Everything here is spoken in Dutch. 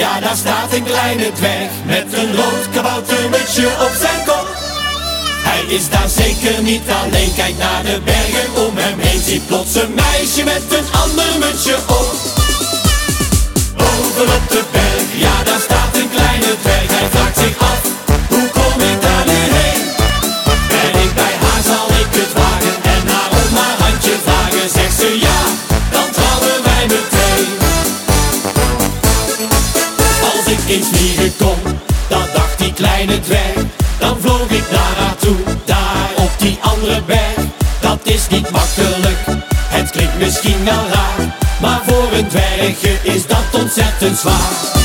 ja daar staat een kleine dwerg Met een rood kaboutermutsje op zijn kop. Hij is daar zeker niet alleen, kijk naar de bergen om hem heen Ziet plots een meisje met een ander mutsje op. Boven op de Eens vliegen kon, dat dacht die kleine dwerg Dan vloog ik naar haar toe, daar op die andere berg Dat is niet makkelijk, het klinkt misschien wel raar Maar voor een dwergje is dat ontzettend zwaar